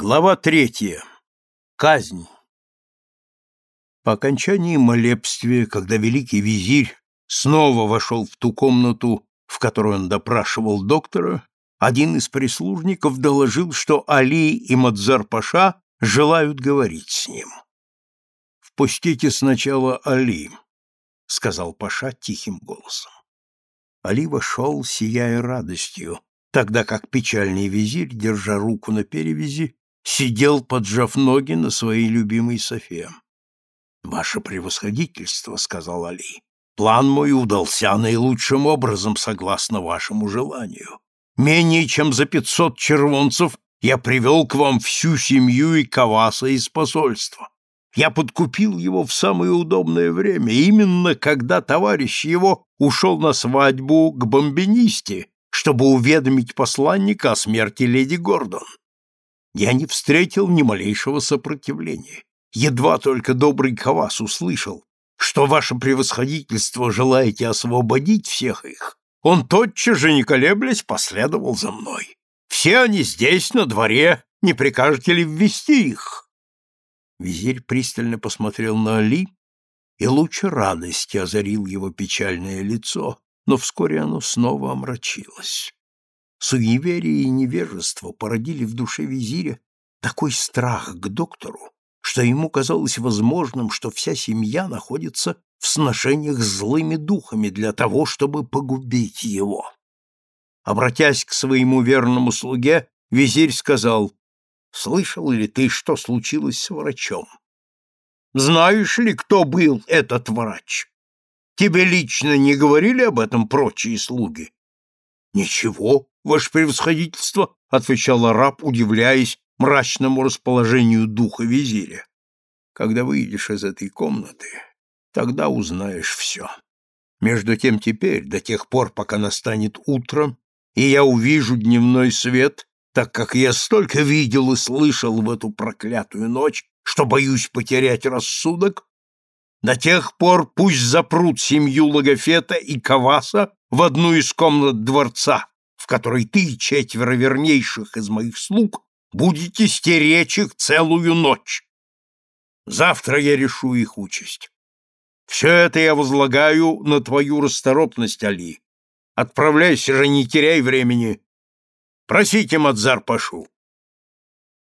Глава третья. Казнь. По окончании молебствия, когда великий визирь снова вошел в ту комнату, в которой он допрашивал доктора, один из прислужников доложил, что Али и Мадзар-паша желают говорить с ним. «Впустите сначала Али», — сказал паша тихим голосом. Али вошел, сияя радостью, тогда как печальный визирь, держа руку на перевязи, сидел, поджав ноги на своей любимой софе. «Ваше превосходительство», — сказал Али, — «план мой удался наилучшим образом, согласно вашему желанию. Менее чем за пятьсот червонцев я привел к вам всю семью и Каваса из посольства. Я подкупил его в самое удобное время, именно когда товарищ его ушел на свадьбу к бомбинисте, чтобы уведомить посланника о смерти леди Гордон. Я не встретил ни малейшего сопротивления. Едва только добрый Кавас услышал, что ваше превосходительство желаете освободить всех их, он тотчас же, не колеблясь, последовал за мной. Все они здесь, на дворе, не прикажете ли ввести их? Визирь пристально посмотрел на Али, и луч радости озарил его печальное лицо, но вскоре оно снова омрачилось. Суеверие и невежество породили в душе визиря такой страх к доктору, что ему казалось возможным, что вся семья находится в сношениях с злыми духами для того, чтобы погубить его. Обратясь к своему верному слуге, визирь сказал, «Слышал ли ты, что случилось с врачом? Знаешь ли, кто был этот врач? Тебе лично не говорили об этом прочие слуги?» «Ничего, ваше превосходительство», — отвечал араб, удивляясь мрачному расположению духа визиря. «Когда выйдешь из этой комнаты, тогда узнаешь все. Между тем теперь, до тех пор, пока настанет утро, и я увижу дневной свет, так как я столько видел и слышал в эту проклятую ночь, что боюсь потерять рассудок, до тех пор пусть запрут семью Логофета и Каваса в одну из комнат дворца, которой ты и четверо вернейших из моих слуг будете стеречь их целую ночь. Завтра я решу их участь. Все это я возлагаю на твою расторопность, Али. Отправляйся же, не теряй времени. Просите Мадзар Пашу.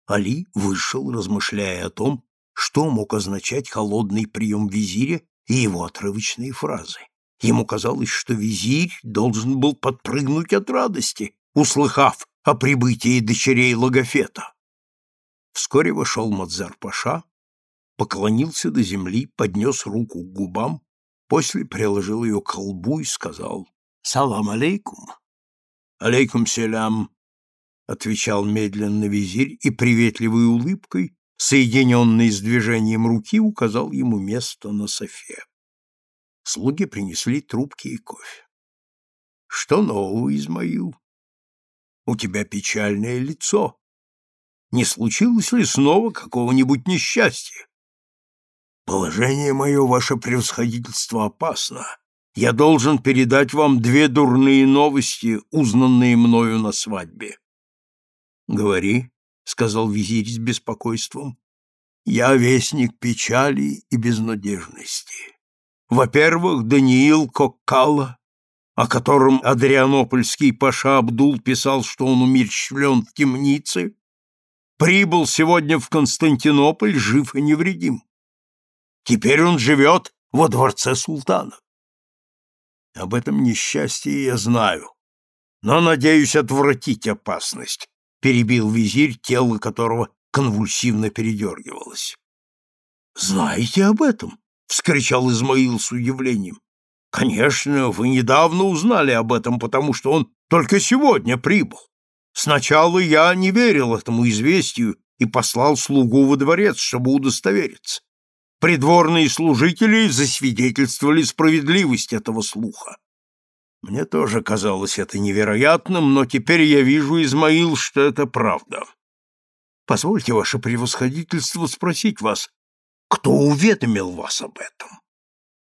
Али вышел, размышляя о том, что мог означать холодный прием визиря и его отрывочные фразы. Ему казалось, что визирь должен был подпрыгнуть от радости, услыхав о прибытии дочерей Логофета. Вскоре вошел Мадзар-паша, поклонился до земли, поднес руку к губам, после приложил ее к колбу и сказал «Салам алейкум». «Алейкум селям», — отвечал медленно визирь и приветливой улыбкой, соединенной с движением руки, указал ему место на софе. Слуги принесли трубки и кофе. — Что нового, Измаил? У тебя печальное лицо. Не случилось ли снова какого-нибудь несчастья? Положение мое, ваше превосходительство, опасно. Я должен передать вам две дурные новости, узнанные мною на свадьбе. — Говори, — сказал визирь с беспокойством. — Я вестник печали и безнадежности. Во-первых, Даниил Коккала, о котором Адрианопольский паша Абдул писал, что он умерщвлен в темнице, прибыл сегодня в Константинополь жив и невредим. Теперь он живет во дворце султана. Об этом несчастье я знаю, но надеюсь отвратить опасность, перебил визирь, тело которого конвульсивно передергивалось. Знаете об этом? — вскричал Измаил с удивлением. «Конечно, вы недавно узнали об этом, потому что он только сегодня прибыл. Сначала я не верил этому известию и послал слугу во дворец, чтобы удостовериться. Придворные служители засвидетельствовали справедливость этого слуха. Мне тоже казалось это невероятным, но теперь я вижу, Измаил, что это правда. Позвольте, ваше превосходительство, спросить вас, кто уведомил вас об этом?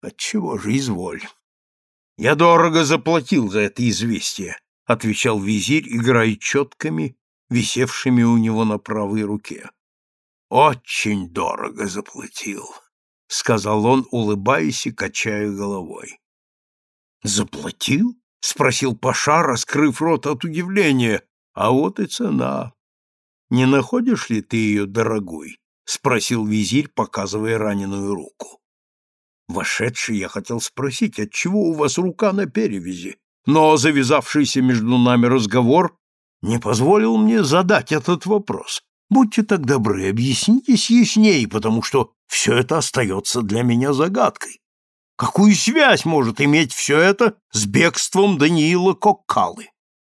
Отчего же изволь? Я дорого заплатил за это известие, отвечал визирь, играя четками, висевшими у него на правой руке. «Очень дорого заплатил», — сказал он, улыбаясь и качая головой. «Заплатил?» — спросил Паша, раскрыв рот от удивления. «А вот и цена. Не находишь ли ты ее дорогой?» — спросил визирь, показывая раненую руку. Вошедший я хотел спросить, отчего у вас рука на перевязи, но завязавшийся между нами разговор не позволил мне задать этот вопрос. Будьте так добры, объяснитесь ясней, потому что все это остается для меня загадкой. Какую связь может иметь все это с бегством Даниила Коккалы?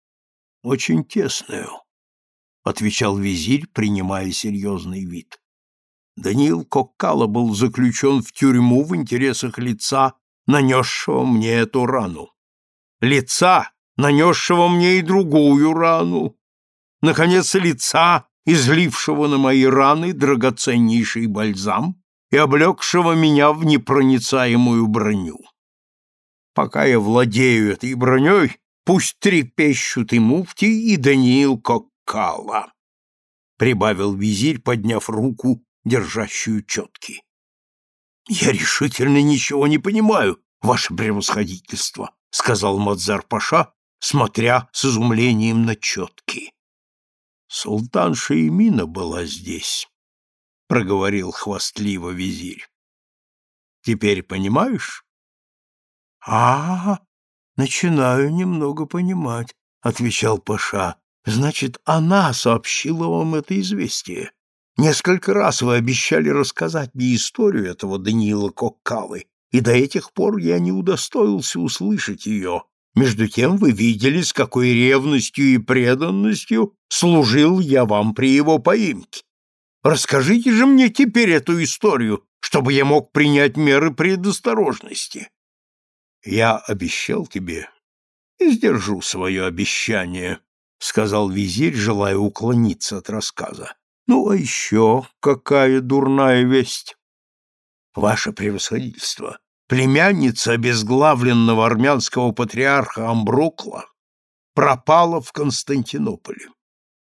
— Очень тесную, — отвечал визирь, принимая серьезный вид. Даниил Коккала был заключен в тюрьму в интересах лица, нанесшего мне эту рану. Лица, нанесшего мне и другую рану. Наконец, лица, излившего на мои раны драгоценнейший бальзам и облегшего меня в непроницаемую броню. Пока я владею этой броней, пусть трепещут и муфти, и Даниил Коккала, — прибавил визирь, подняв руку держащую четки. «Я решительно ничего не понимаю, ваше превосходительство», — сказал Мадзар Паша, смотря с изумлением на четки. «Султан Шаимина была здесь», — проговорил хвастливо визирь. «Теперь понимаешь?» «А, -а, -а начинаю немного понимать», — отвечал Паша. «Значит, она сообщила вам это известие?» Несколько раз вы обещали рассказать мне историю этого Даниила Коккалы, и до этих пор я не удостоился услышать ее. Между тем вы видели, с какой ревностью и преданностью служил я вам при его поимке. Расскажите же мне теперь эту историю, чтобы я мог принять меры предосторожности. Я обещал тебе и сдержу свое обещание, — сказал визирь, желая уклониться от рассказа. Ну, а еще какая дурная весть? Ваше превосходительство, племянница обезглавленного армянского патриарха Амброкла пропала в Константинополе.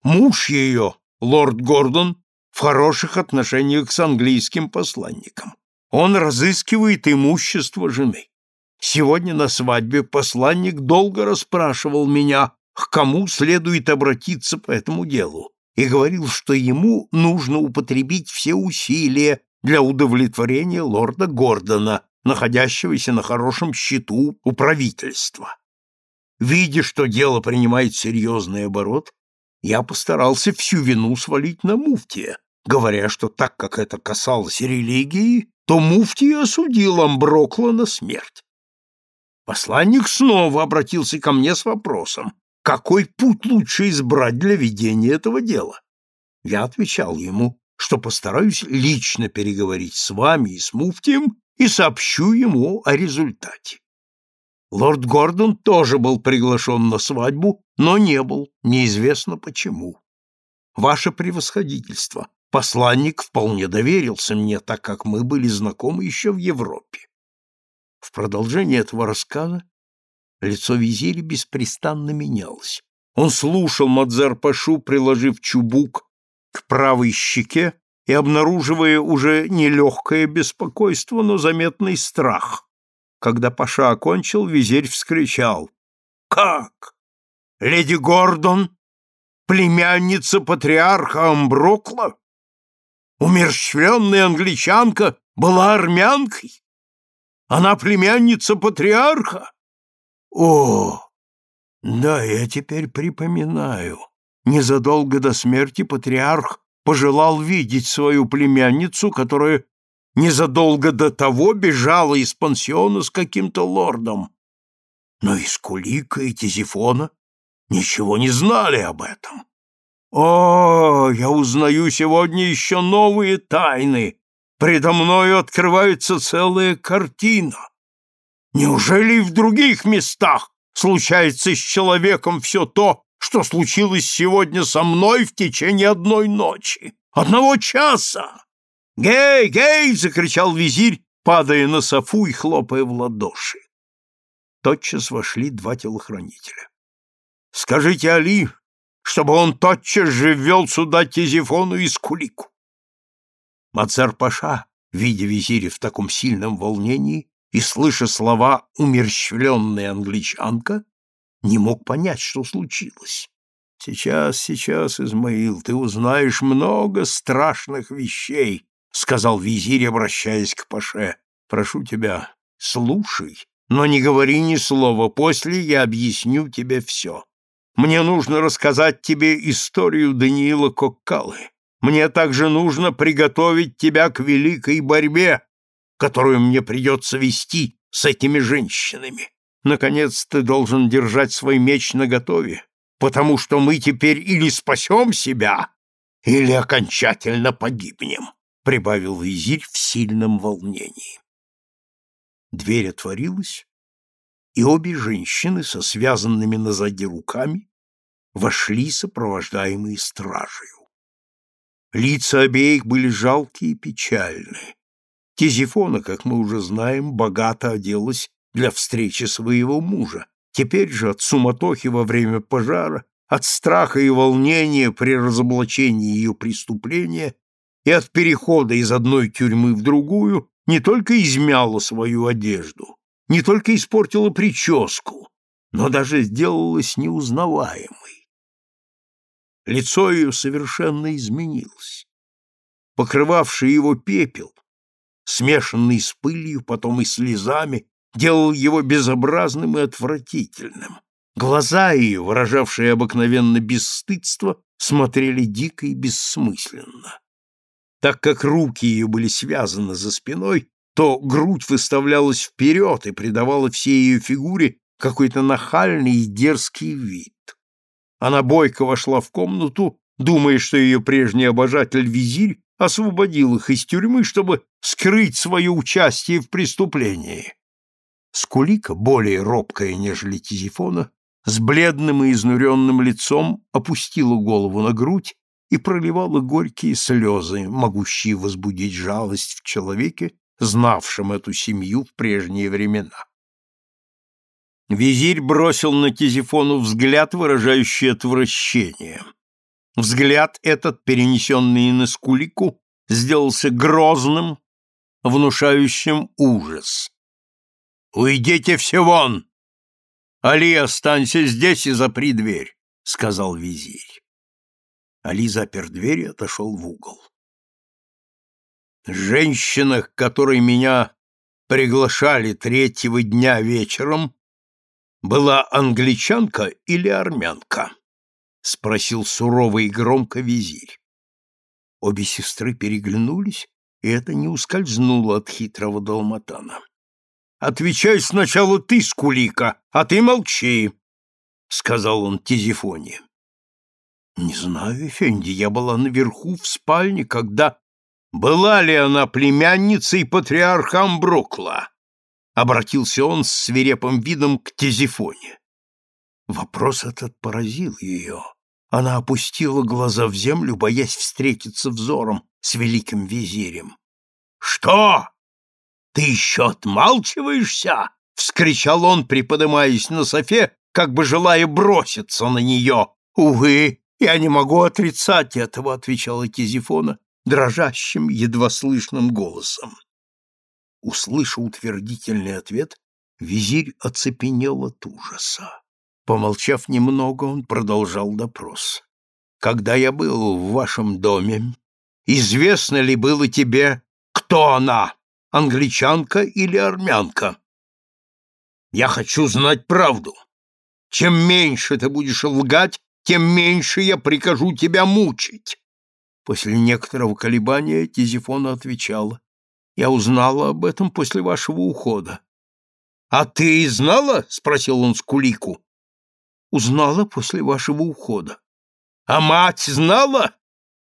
Муж ее, лорд Гордон, в хороших отношениях с английским посланником. Он разыскивает имущество жены. Сегодня на свадьбе посланник долго расспрашивал меня, к кому следует обратиться по этому делу и говорил, что ему нужно употребить все усилия для удовлетворения лорда Гордона, находящегося на хорошем счету у правительства. Видя, что дело принимает серьезный оборот, я постарался всю вину свалить на муфтия, говоря, что так как это касалось религии, то муфтий осудил Амброкла на смерть. Посланник снова обратился ко мне с вопросом, какой путь лучше избрать для ведения этого дела? Я отвечал ему, что постараюсь лично переговорить с вами и с муфтием и сообщу ему о результате. Лорд Гордон тоже был приглашен на свадьбу, но не был, неизвестно почему. Ваше превосходительство, посланник вполне доверился мне, так как мы были знакомы еще в Европе. В продолжение этого рассказа Лицо визиря беспрестанно менялось. Он слушал Мадзар-пашу, приложив чубук к правой щеке и обнаруживая уже не легкое беспокойство, но заметный страх. Когда Паша окончил, визирь вскричал. «Как? Леди Гордон? Племянница патриарха Амброкла? Умерщвленная англичанка была армянкой? Она племянница патриарха? О, да, я теперь припоминаю. Незадолго до смерти патриарх пожелал видеть свою племянницу, которая незадолго до того бежала из пансиона с каким-то лордом. Но и Скулика, и Тизифона ничего не знали об этом. О, я узнаю сегодня еще новые тайны. Предо мною открывается целая картина. Неужели и в других местах случается с человеком все то, что случилось сегодня со мной в течение одной ночи, одного часа? «Гей, гей!» — закричал визирь, падая на софу и хлопая в ладоши. Тотчас вошли два телохранителя. «Скажите Али, чтобы он тотчас же ввел сюда Тизифону и Скулику. Мацар-паша, видя визиря в таком сильном волнении и слыша слова «умерщвленная англичанка», не мог понять, что случилось. «Сейчас, сейчас, Измаил, ты узнаешь много страшных вещей», — сказал визирь, обращаясь к Паше. «Прошу тебя, слушай, но не говори ни слова, после я объясню тебе все. Мне нужно рассказать тебе историю Даниила Коккалы. Мне также нужно приготовить тебя к великой борьбе, которую мне придется вести с этими женщинами. Наконец, ты должен держать свой меч наготове, потому что мы теперь или спасем себя, или окончательно погибнем, — прибавил визирь в сильном волнении. Дверь отворилась, и обе женщины со связанными назади руками вошли, сопровождаемые стражей. Лица обеих были жалкие и печальные. Тизифона, как мы уже знаем, богато оделась для встречи своего мужа. Теперь же от суматохи во время пожара, от страха и волнения при разоблачении ее преступления и от перехода из одной тюрьмы в другую не только измяла свою одежду, не только испортила прическу, но даже сделалась неузнаваемой. Лицо ее совершенно изменилось. Покрывавший его пепел, смешанный с пылью, потом и слезами, делал его безобразным и отвратительным. Глаза ее, выражавшие обыкновенно бесстыдство, смотрели дико и бессмысленно. Так как руки ее были связаны за спиной, то грудь выставлялась вперед и придавала всей ее фигуре какой-то нахальный и дерзкий вид. Она бойко вошла в комнату, думая, что ее прежний обожатель-визирь освободил их из тюрьмы, чтобы скрыть свое участие в преступлении. Скулика, более робкая, нежели Тизифона, с бледным и изнуренным лицом опустила голову на грудь и проливала горькие слезы, могущие возбудить жалость в человеке, знавшем эту семью в прежние времена. Визирь бросил на Тизифону взгляд, выражающий отвращение. Взгляд этот, перенесенный на Скулику, сделался грозным, внушающим ужас. «Уйдите все вон! Али, останься здесь и запри дверь», — сказал визирь. Али запер дверь и отошел в угол. «Женщина, к которой меня приглашали третьего дня вечером, была англичанка или армянка?» — спросил сурово и громко визирь. Обе сестры переглянулись, и это не ускользнуло от хитрого долматана. Отвечай сначала ты, Скулика, а ты молчи, — сказал он Тизифоне. — Не знаю, Фенди, я была наверху в спальне, когда... Была ли она племянницей патриарха Амброкла? — обратился он с свирепым видом к Тизифоне. Вопрос этот поразил ее. Она опустила глаза в землю, боясь встретиться взором с великим визирем. — Что? «Ты еще отмалчиваешься?» — вскричал он, приподымаясь на софе, как бы желая броситься на нее. «Увы, я не могу отрицать этого», — отвечала Кизифона дрожащим, едва слышным голосом. Услыша утвердительный ответ, визирь оцепенел от ужаса. Помолчав немного, он продолжал допрос. «Когда я был в вашем доме, известно ли было тебе, кто она?» англичанка или армянка. Я хочу знать правду. Чем меньше ты будешь лгать, тем меньше я прикажу тебя мучить. После некоторого колебания Тизифона отвечала. Я узнала об этом после вашего ухода. — А ты и знала? — спросил он Скулику. — Узнала после вашего ухода. — А мать знала?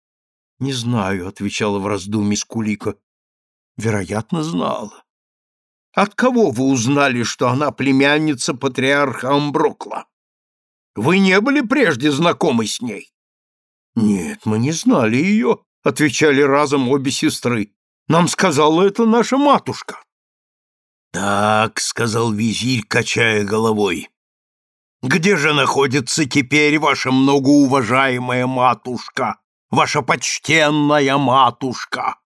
— Не знаю, — отвечала в раздумье Скулика. Вероятно, знала. От кого вы узнали, что она племянница патриарха Амброкла? Вы не были прежде знакомы с ней? Нет, мы не знали ее, отвечали разом обе сестры. Нам сказала это наша матушка. Так, сказал визирь, качая головой. Где же находится теперь ваша многоуважаемая матушка, ваша почтенная матушка?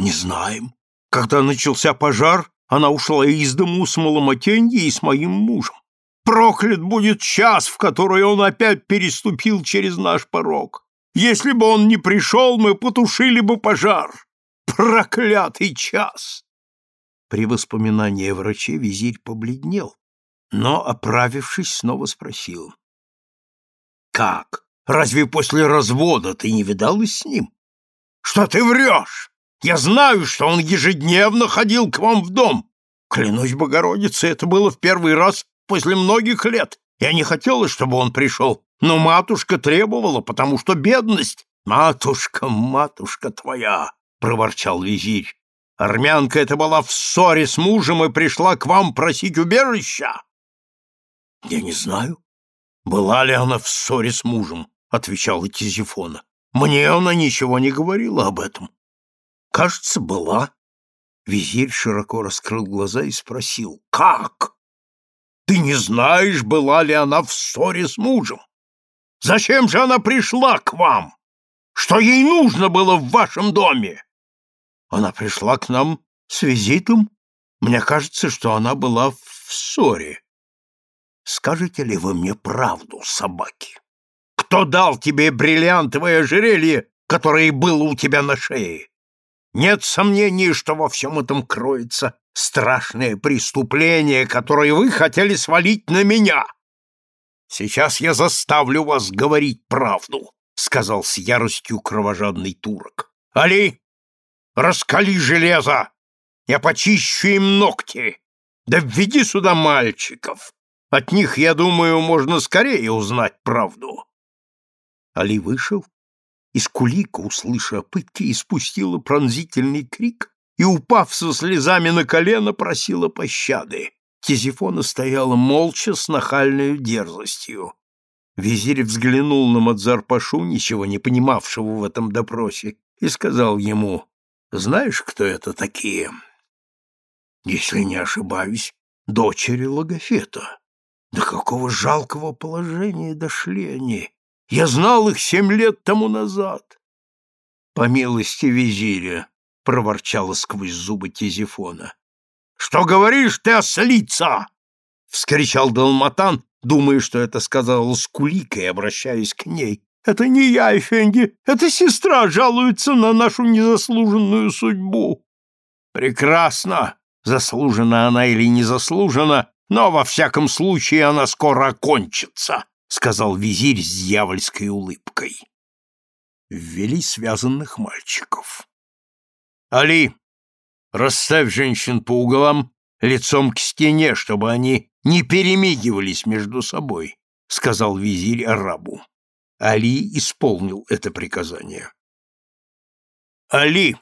Не знаем. Когда начался пожар, она ушла из дому с Маломатеньей и с моим мужем. Проклят будет час, в который он опять переступил через наш порог. Если бы он не пришел, мы потушили бы пожар. Проклятый час! При воспоминании о враче визирь побледнел, но, оправившись, снова спросил. — Как? Разве после развода ты не видалась с ним? — Что ты врешь? Я знаю, что он ежедневно ходил к вам в дом. Клянусь Богородице, это было в первый раз после многих лет. Я не хотела, чтобы он пришел, но матушка требовала, потому что бедность. Матушка, матушка твоя, проворчал визирь. Армянка эта была в ссоре с мужем и пришла к вам просить убежища. Я не знаю, была ли она в ссоре с мужем, отвечала Тизифона. Мне она ничего не говорила об этом. Кажется, была. Визирь широко раскрыл глаза и спросил, как? Ты не знаешь, была ли она в ссоре с мужем? Зачем же она пришла к вам? Что ей нужно было в вашем доме? Она пришла к нам с визитом. Мне кажется, что она была в ссоре. Скажете ли вы мне правду, собаки? Кто дал тебе бриллиантовое ожерелье, которое было у тебя на шее? Нет сомнений, что во всем этом кроется страшное преступление, которое вы хотели свалить на меня. Сейчас я заставлю вас говорить правду, сказал с яростью кровожадный турок. Али, раскали железо, я почищу им ногти. Да введи сюда мальчиков. От них, я думаю, можно скорее узнать правду. Али вышел, и Скулика, услыша о испустила пронзительный крик и, упав со слезами на колено, просила пощады. Тизифона стояла молча с нахальной дерзостью. Визирь взглянул на Мадзар-пашу, ничего не понимавшего в этом допросе, и сказал ему, «Знаешь, кто это такие?» «Если не ошибаюсь, дочери Логофета. До какого жалкого положения дошли они! Я знал их семь лет тому назад!» «По милости визиря, проворчала сквозь зубы Тизифона. Что говоришь ты, ослица? вскричал Далматан, думая, что это сказала Скулика и обращаясь к ней. Это не я, Эфенди, это сестра жалуется на нашу незаслуженную судьбу. Прекрасно, заслужена она или незаслужена, но во всяком случае она скоро окончится, сказал визирь с дьявольской улыбкой. Ввели связанных мальчиков. Али, расставь женщин по углам лицом к стене, чтобы они не перемигивались между собой, сказал визирь арабу. Али исполнил это приказание. Али,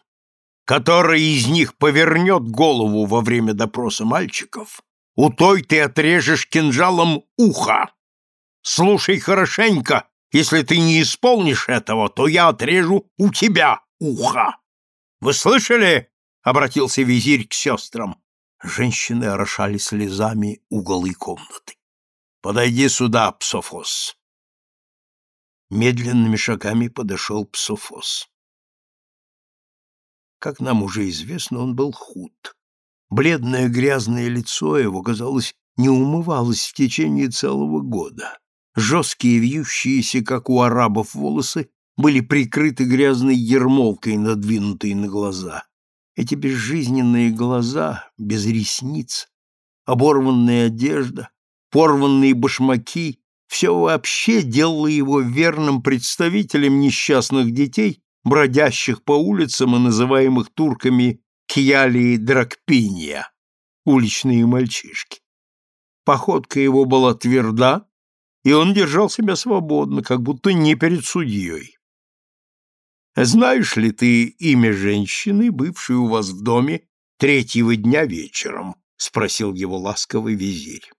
который из них повернет голову во время допроса мальчиков, у той ты отрежешь кинжалом ухо. Слушай хорошенько, если ты не исполнишь этого, то я отрежу у тебя ухо. Вы слышали? обратился визирь к сестрам. Женщины орошали слезами уголы комнаты. Подойди сюда, Псофос. Медленными шагами подошел Псофос. Как нам уже известно, он был худ. Бледное грязное лицо его, казалось, не умывалось в течение целого года. Жесткие, вьющиеся, как у арабов, волосы были прикрыты грязной ермолкой, надвинутой на глаза. Эти безжизненные глаза, без ресниц, оборванная одежда, порванные башмаки — все вообще делало его верным представителем несчастных детей, бродящих по улицам и называемых турками Кьяли и Дракпинья, уличные мальчишки. Походка его была тверда, и он держал себя свободно, как будто не перед судьей. Знаешь ли ты имя женщины, бывшей у вас в доме третьего дня вечером? спросил его ласковый визирь.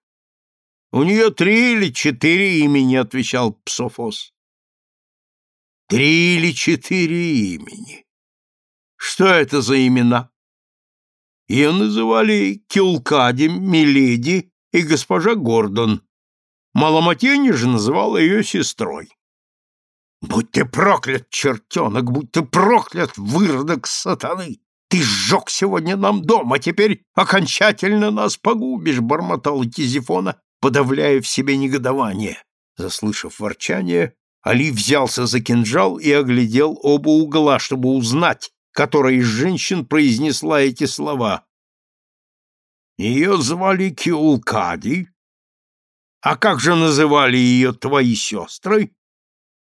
У нее три или четыре имени, отвечал Псофос. Три или четыре имени. Что это за имена? Ее называли Килкадем, Миледи и госпожа Гордон. Маломатенья же называла ее сестрой. Будь ты проклят, чертенок, будь ты проклят, выродок сатаны! Ты сжег сегодня нам дом, а теперь окончательно нас погубишь, — бормотала Тизифона, подавляя в себе негодование. Заслышав ворчание, Али взялся за кинжал и оглядел оба угла, чтобы узнать, которая из женщин произнесла эти слова. Ее звали Киулкади. А как же называли ее твои сестры?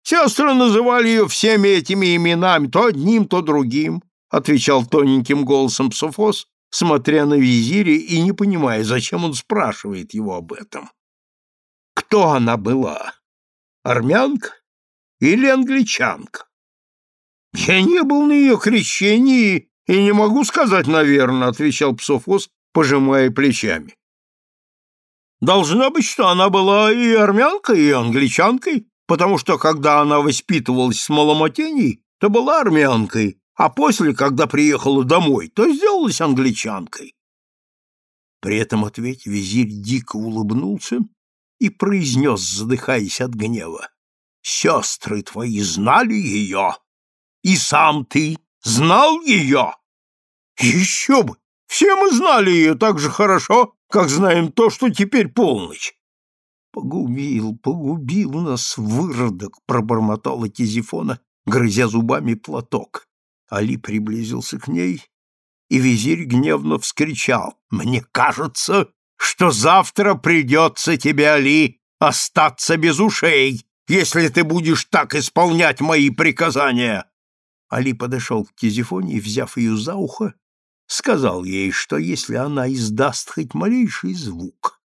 Сестры называли ее всеми этими именами, то одним, то другим, — отвечал тоненьким голосом Псофос, смотря на визиря и не понимая, зачем он спрашивает его об этом. Кто она была? Армянка или англичанка? Я не был на ее крещении и не могу сказать, наверное, — отвечал Псофос, пожимая плечами. Должна быть, что она была и армянкой, и англичанкой, потому что, когда она воспитывалась с Маломотеней, то была армянкой, а после, когда приехала домой, то сделалась англичанкой. При этом ответ визирь дико улыбнулся и произнес, задыхаясь от гнева, «Сестры твои знали ее, и сам ты знал ее?» «Еще бы! Все мы знали ее так же хорошо, как знаем то, что теперь полночь. Погубил, погубил нас, выродок, пробормотала Тизифона, грызя зубами платок. Али приблизился к ней, и визирь гневно вскричал. «Мне кажется, что завтра придется тебе, Али, остаться без ушей, если ты будешь так исполнять мои приказания!» Али подошел к Тизифоне и, взяв ее за ухо, сказал ей, что если она издаст хоть малейший звук,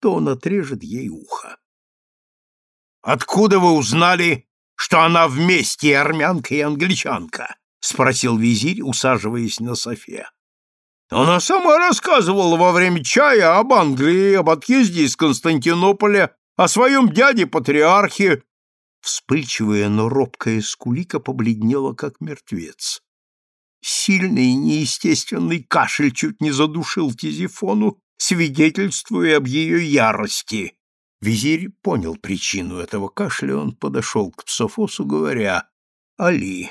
то он отрежет ей ухо. «Откуда вы узнали, что она вместе армянка и англичанка?» — спросил визирь, усаживаясь на софе. «Она сама рассказывала во время чая об Англии, об отъезде из Константинополя, о своем дяде-патриархе». Вспыльчивая, но робкая скулика побледнела, как мертвец. Сильный неестественный кашель чуть не задушил Тизифону, свидетельствуя об ее ярости. Визирь понял причину этого кашля, он подошел к Псофосу, говоря, «Али,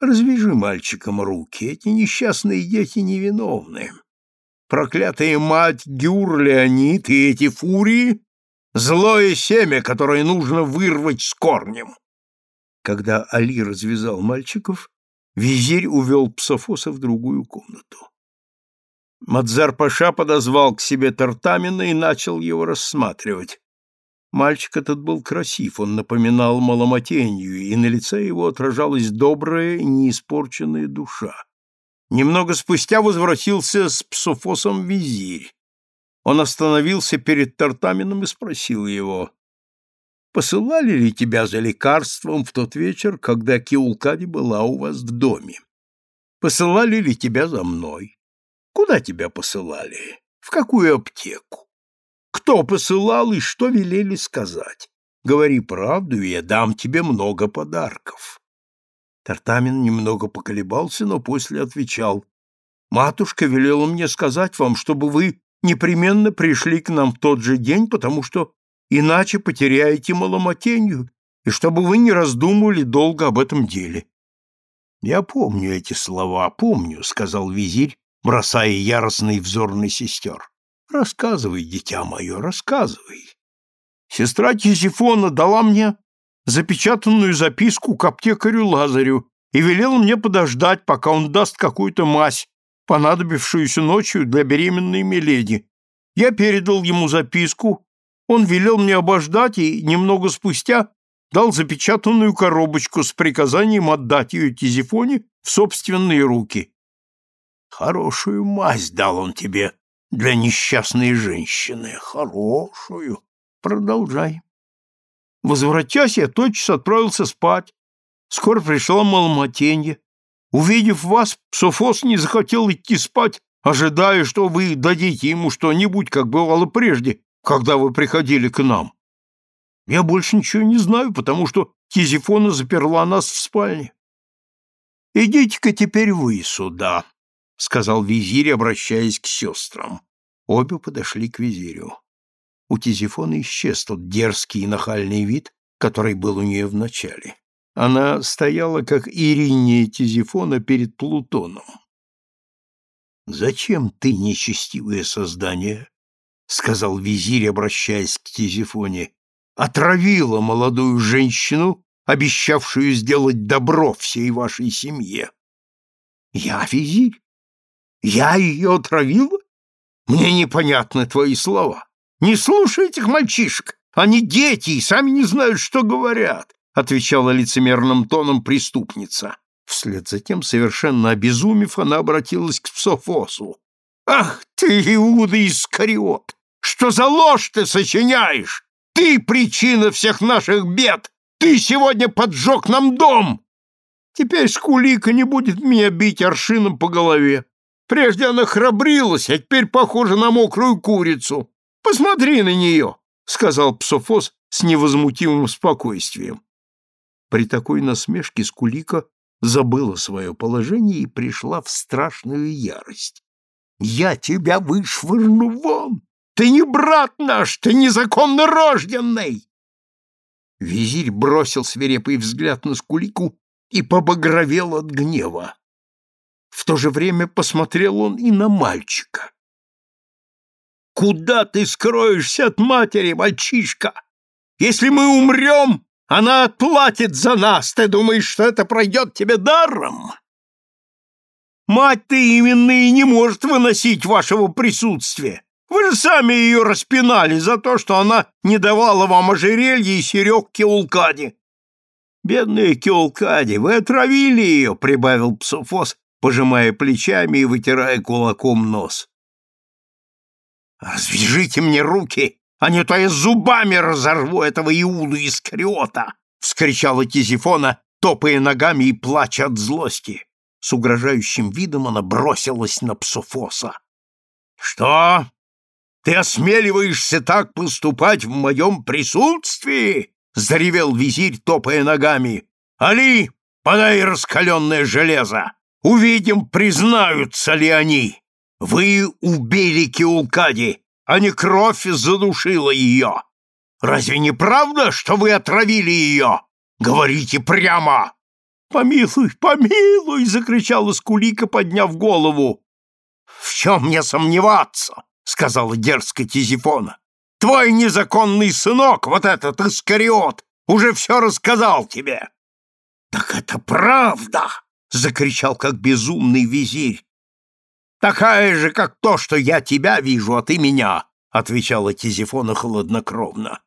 развяжи мальчикам руки, эти несчастные дети невиновны. Проклятая мать Гюр и эти фурии — злое семя, которое нужно вырвать с корнем». Когда Али развязал мальчиков, визирь увел Псофоса в другую комнату. Мадзар-паша подозвал к себе Тартамина и начал его рассматривать. Мальчик этот был красив, он напоминал маломатенью, и на лице его отражалась добрая, неиспорченная душа. Немного спустя возвратился с псофосом визирь. Он остановился перед Тартамином и спросил его, «Посылали ли тебя за лекарством в тот вечер, когда Киулкади была у вас в доме? Посылали ли тебя за мной?» Куда тебя посылали? В какую аптеку? Кто посылал и что велели сказать? Говори правду, и я дам тебе много подарков. Тартамин немного поколебался, но после отвечал. Матушка велела мне сказать вам, чтобы вы непременно пришли к нам в тот же день, потому что иначе потеряете маломатенью, и чтобы вы не раздумывали долго об этом деле. — Я помню эти слова, помню, — сказал визирь, бросая яростный взор на сестер. «Рассказывай, дитя мое, рассказывай». Сестра Тизифона дала мне запечатанную записку к аптекарю Лазарю и велела мне подождать, пока он даст какую-то мазь, понадобившуюся ночью для беременной Меледи. Я передал ему записку, он велел мне обождать и немного спустя дал запечатанную коробочку с приказанием отдать ее Тизифоне в собственные руки. Хорошую мазь дал он тебе для несчастной женщины. Хорошую. Продолжай. Возвратясь, я тотчас отправился спать. Скоро пришла Малмотенье. Увидев вас, Софос не захотел идти спать, ожидая, что вы дадите ему что-нибудь, как бывало прежде, когда вы приходили к нам. Я больше ничего не знаю, потому что Тизифона заперла нас в спальне. Идите-ка теперь вы сюда, — сказал визирь, обращаясь к сестрам. Обе подошли к визирю. у Тизифона исчез тот дерзкий и нахальный вид, который был у нее вначале. Она стояла, как Ириния Тизифона перед Плутоном. «Зачем ты, нечестивое создание?» — сказал визирь, обращаясь к Тизифоне. «Отравила молодую женщину, обещавшую сделать добро всей вашей семье». «Я визирь? Я ее отравила? Мне непонятны твои слова. Не слушай этих мальчишек. Они дети и сами не знают, что говорят», — отвечала лицемерным тоном преступница. Вслед за тем, совершенно обезумев, она обратилась к Псофосу. «Ах ты, Иуда Искариот! Что за ложь ты сочиняешь? Ты причина всех наших бед! Ты сегодня поджег нам дом!» Теперь Скулика не будет меня бить аршином по голове. Прежде она храбрилась, а теперь похожа на мокрую курицу. Посмотри на нее, — сказал Псофос с невозмутимым спокойствием. При такой насмешке Скулика забыла свое положение и пришла в страшную ярость. «Я тебя вышвырну вон! Ты не брат наш, ты незаконно рожденный!» Визирь бросил свирепый взгляд на Скулику и побагровел от гнева. В то же время посмотрел он и на мальчика. «Куда ты скроешься от матери, мальчишка? Если мы умрем, она отплатит за нас. Ты думаешь, что это пройдет тебе даром? Мать-то именно и не может выносить вашего присутствия. Вы же сами ее распинали за то, что она не давала вам ожерелья и серег Кеулкаде. Бедная Кеулкаде, вы отравили ее, прибавил Псофос, пожимая плечами и вытирая кулаком нос. «Развяжите мне руки а не то я зубами разорву этого Иуду Искариота!» — вскричала Тизифона, топая ногами и плача от злости. С угрожающим видом она бросилась на Псофоса. «Что? Ты осмеливаешься так поступать в моем присутствии?» — заревел визирь, топая ногами. «Али, подай раскаленное железо! Увидим, признаются ли они! Вы убили Киулкади, а не кровь задушила ее. Разве не правда, что вы отравили ее? Говорите прямо!» «Помилуй, помилуй!» — закричала Скулика, подняв голову. «В чем мне сомневаться?» — сказала дерзко Тизифона. «Твой незаконный сынок, вот этот Искариот, уже все рассказал тебе». «Так это правда!» — закричал как безумный визирь. Такая же, как то, что я тебя вижу, а ты меня, отвечала Тизифона хладнокровно.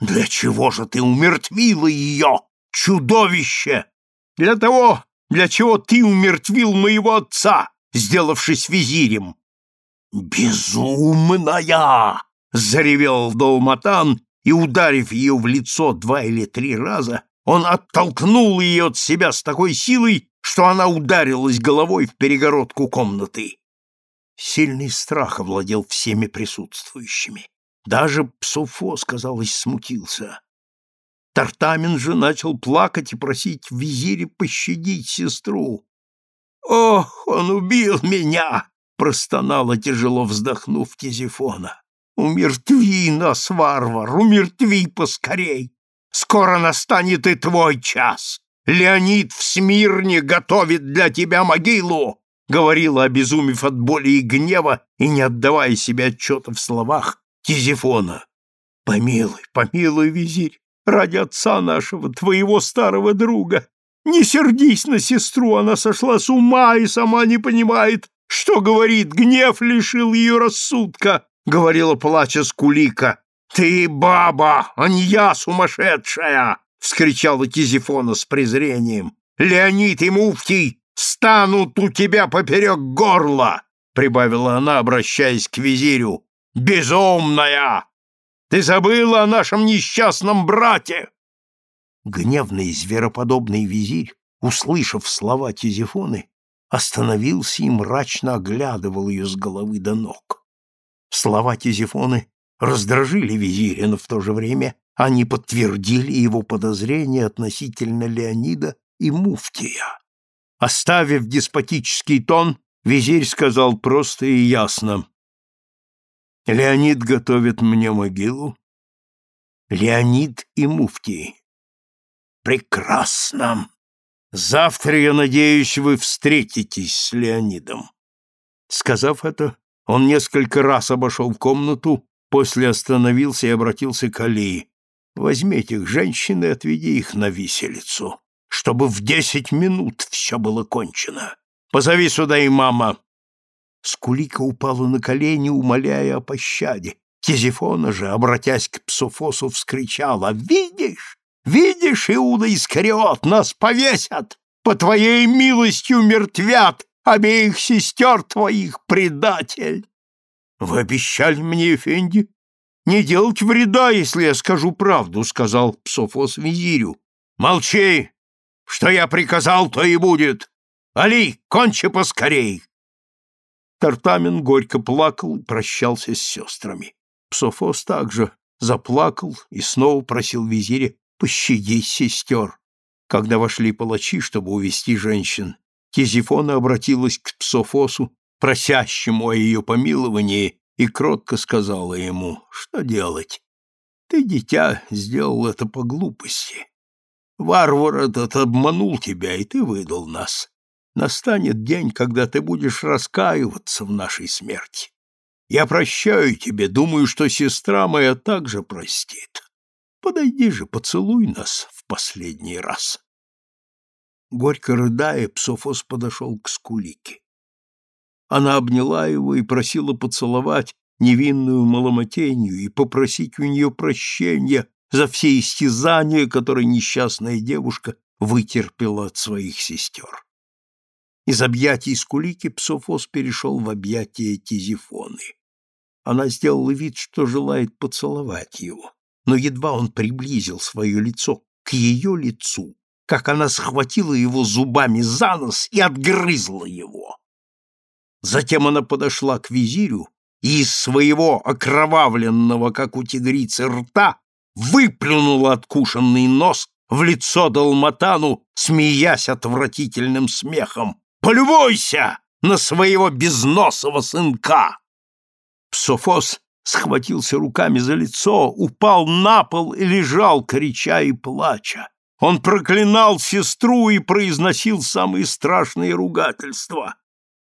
Для чего же ты умертвила ее, чудовище? Для того, для чего ты умертвил моего отца, сделавшись визирем. Безумная! заревел Долматан и, ударив ее в лицо два или три раза, он оттолкнул ее от себя с такой силой, что она ударилась головой в перегородку комнаты. Сильный страх овладел всеми присутствующими. Даже Псофос, казалось, смутился. Тартамин же начал плакать и просить визире пощадить сестру. «Ох, он убил меня!» — простонала, тяжело вздохнув Тизифона. «Умертви нас, варвар, умертви поскорей! Скоро настанет и твой час! Леонид в Смирне готовит для тебя могилу! Говорила, обезумев от боли и гнева и не отдавая себе отчета в словах Тизифона. «Помилуй, помилуй, визирь, ради отца нашего, твоего старого друга. Не сердись на сестру, она сошла с ума и сама не понимает, что говорит, гнев лишил ее рассудка», — говорила плача Скулика. «Ты баба, а не я сумасшедшая!» — вскричала Тизифона с презрением. «Леонид и Муфтий станут у тебя поперек горла!» — прибавила она, обращаясь к визирю. «Безумная! Ты забыла о нашем несчастном брате!» Гневный звероподобный визирь, услышав слова Тизифоны, остановился и мрачно оглядывал ее с головы до ног. Слова Тизифоны раздражили визиря, но в то же время они подтвердили его подозрения относительно Леонида и Муфтия. Оставив деспотический тон, визирь сказал просто и ясно. Леонид готовит мне могилу. Леонид и Муфтий. Прекрасно. Завтра, я надеюсь, вы встретитесь с Леонидом. Сказав это, он несколько раз обошел комнату, после остановился и обратился к Алии. Возьми этих женщин и отведи их на виселицу, чтобы в десять минут все было кончено. Позови сюда и мама. Скулика упала на колени, умоляя о пощаде. Тизифона же, обратясь к Псофосу, вскричала «Видишь? Видишь, Иуда Искариот, нас повесят! По твоей милостью мертвят обеих сестер твоих, предатель!» «Вы обещали мне, Эфенди, не делать вреда, если я скажу правду», — сказал Псофос визирю. «Молчи! Что я приказал, то и будет! Али, кончи поскорей!» Тартамин горько плакал и прощался с сестрами. Псофос также заплакал и снова просил визиря пощадить сестер. Когда вошли палачи, чтобы увести женщин, Тизифона обратилась к Псофосу, просящему о ее помиловании, и кротко сказала ему, что делать. Ты, дитя, сделал это по глупости. Варвар этот обманул тебя, и ты выдал нас. Настанет день, когда ты будешь раскаиваться в нашей смерти. Я прощаю тебе, думаю, что сестра моя также простит. Подойди же, поцелуй нас в последний раз. Горько рыдая, Псофос подошел к Скулике. Она обняла его и просила поцеловать невинную маломатенью и попросить у нее прощения за все истязания, которые несчастная девушка вытерпела от своих сестер. Из объятий Скулики Псофос перешел в объятия Тизифоны. Она сделала вид, что желает поцеловать его, но едва он приблизил свое лицо к ее лицу, как она схватила его зубами за нос и отгрызла его. Затем она подошла к визирю и из своего окровавленного, как у тигрицы, рта выплюнула откушенный нос в лицо Далматану, смеясь отвратительным смехом, Полюбуйся на своего безносого сынка!» Псофос схватился руками за лицо, упал на пол и лежал, крича и плача. Он проклинал сестру и произносил самые страшные ругательства.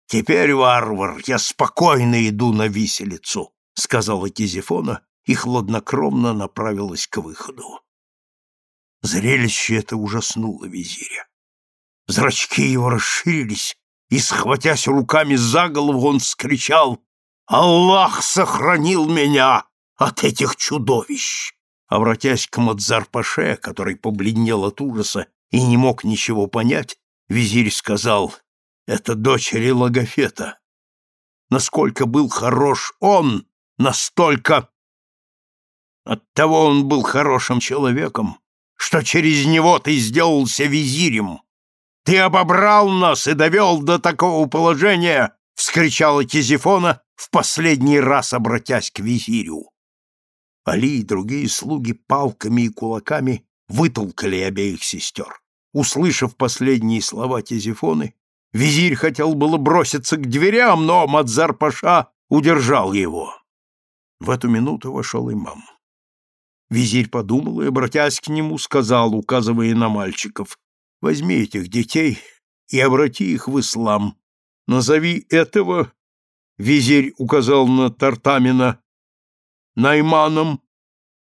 «Теперь, варвар, я спокойно иду на виселицу», — сказала Тизифона и хладнокровно направилась к выходу. Зрелище это ужаснуло визиря. Зрачки его расширились, и, схватясь руками за голову, он вскричал «Аллах сохранил меня от этих чудовищ!» Обратясь к Мадзар-Паше, который побледнел от ужаса и не мог ничего понять, визирь сказал «Это дочери Логофета. Насколько был хорош он, настолько...» Оттого он был хорошим человеком, что через него ты сделался визирем, ты обобрал нас и довел до такого положения!» — вскричала Тизифона, в последний раз обратясь к визирю. Али и другие слуги палками и кулаками вытолкали обеих сестер. Услышав последние слова Тизифоны, визирь хотел было броситься к дверям, но Мадзар-паша удержал его. В эту минуту вошел имам. Визирь подумал и, обратясь к нему, сказал, указывая на мальчиков, Возьми этих детей и обрати их в ислам. Назови этого, — визирь указал на Тартамина, — Найманом,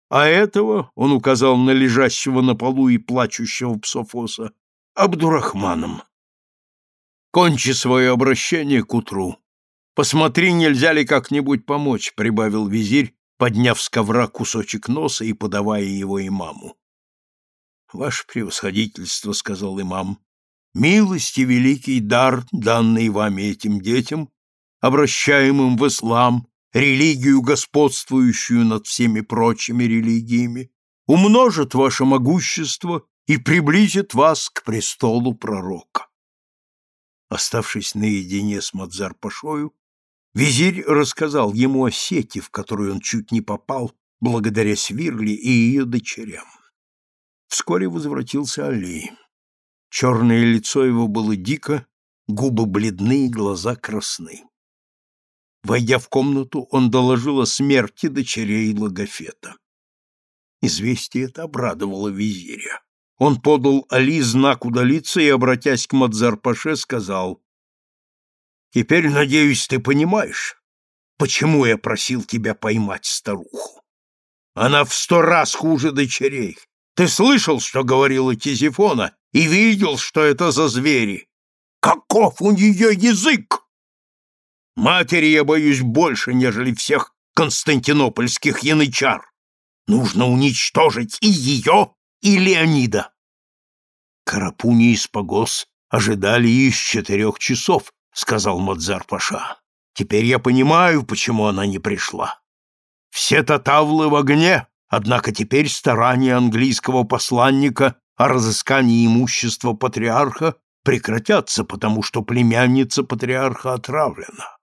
а этого, — он указал на лежащего на полу и плачущего Псофоса, — Абдурахманом. Кончи свое обращение к утру. Посмотри, нельзя ли как-нибудь помочь, — прибавил визирь, подняв с ковра кусочек носа и подавая его имаму. Ваше превосходительство, — сказал имам, — милость и великий дар, данный вами этим детям, обращаемым в ислам, религию, господствующую над всеми прочими религиями, умножит ваше могущество и приблизит вас к престолу пророка. Оставшись наедине с Мадзар-пашою, визирь рассказал ему о сети, в которую он чуть не попал благодаря Свирле и ее дочерям. Вскоре возвратился Али. Черное лицо его было дико, губы бледны, глаза красны. Войдя в комнату, он доложил о смерти дочерей Логофета. Известие это обрадовало визиря. Он подал Али знак удалиться и, обратясь к Мадзар-паше, сказал, «Теперь, надеюсь, ты понимаешь, почему я просил тебя поймать старуху. Она в сто раз хуже дочерей. Ты слышал, что говорила Тизифона, и видел, что это за звери? Каков у нее язык! Матери я боюсь больше, нежели всех константинопольских янычар. Нужно уничтожить и ее, и Леонида. Карапуни и Спагос ожидали их четырех часов, сказал Мадзар-паша. Теперь я понимаю, почему она не пришла. Все татавлы в огне, однако теперь старания английского посланника о разыскании имущества патриарха прекратятся, потому что племянница патриарха отравлена.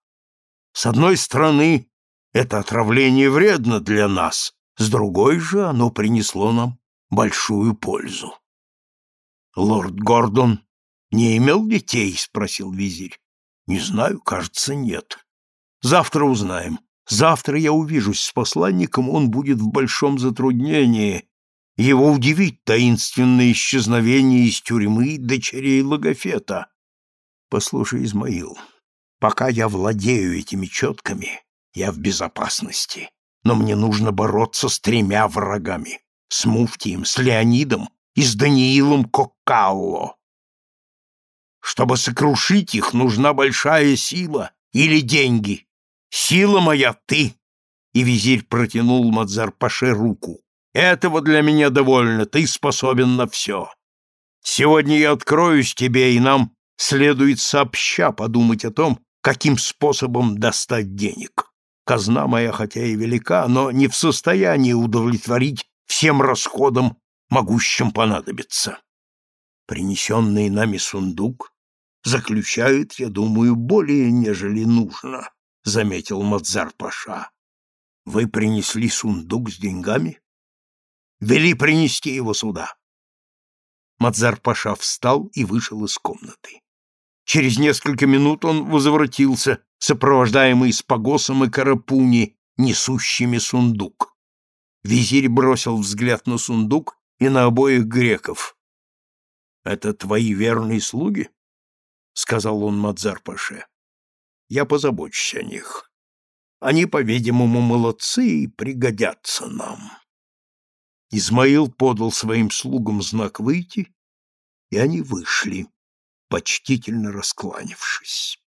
С одной стороны, это отравление вредно для нас, с другой же оно принесло нам большую пользу. Лорд Гордон не имел детей, спросил визирь. Не знаю, кажется, нет. Завтра узнаем. Завтра я увижусь с посланником, он будет в большом затруднении. Его удивит таинственное исчезновение из тюрьмы дочерей Логофета. Послушай, Измаил, пока я владею этими четками, я в безопасности. Но мне нужно бороться с тремя врагами — с Муфтием, с Леонидом и с Даниилом Коккао. Чтобы сокрушить их, нужна большая сила или деньги. Сила моя — ты!» И визирь протянул Мадзар-паше руку. «Этого для меня довольно, ты способен на все. Сегодня я откроюсь тебе, и нам следует сообща подумать о том, каким способом достать денег. Казна моя хотя и велика, но не в состоянии удовлетворить всем расходам, могущим понадобиться. Принесенный нами сундук заключает, я думаю, более, нежели нужно заметил Мадзар-паша. Вы принесли сундук с деньгами? Вели принести его сюда. Мадзар-паша встал и вышел из комнаты. Через несколько минут он возвратился, сопровождаемый Спагосом и Карапуни, несущими сундук. Визирь бросил взгляд на сундук и на обоих греков. — Это твои верные слуги? — сказал он Мадзар-паше. Я позабочусь о них. Они, по-видимому, молодцы и пригодятся нам. Измаил подал своим слугам знак выйти, и они вышли, почтительно раскланившись.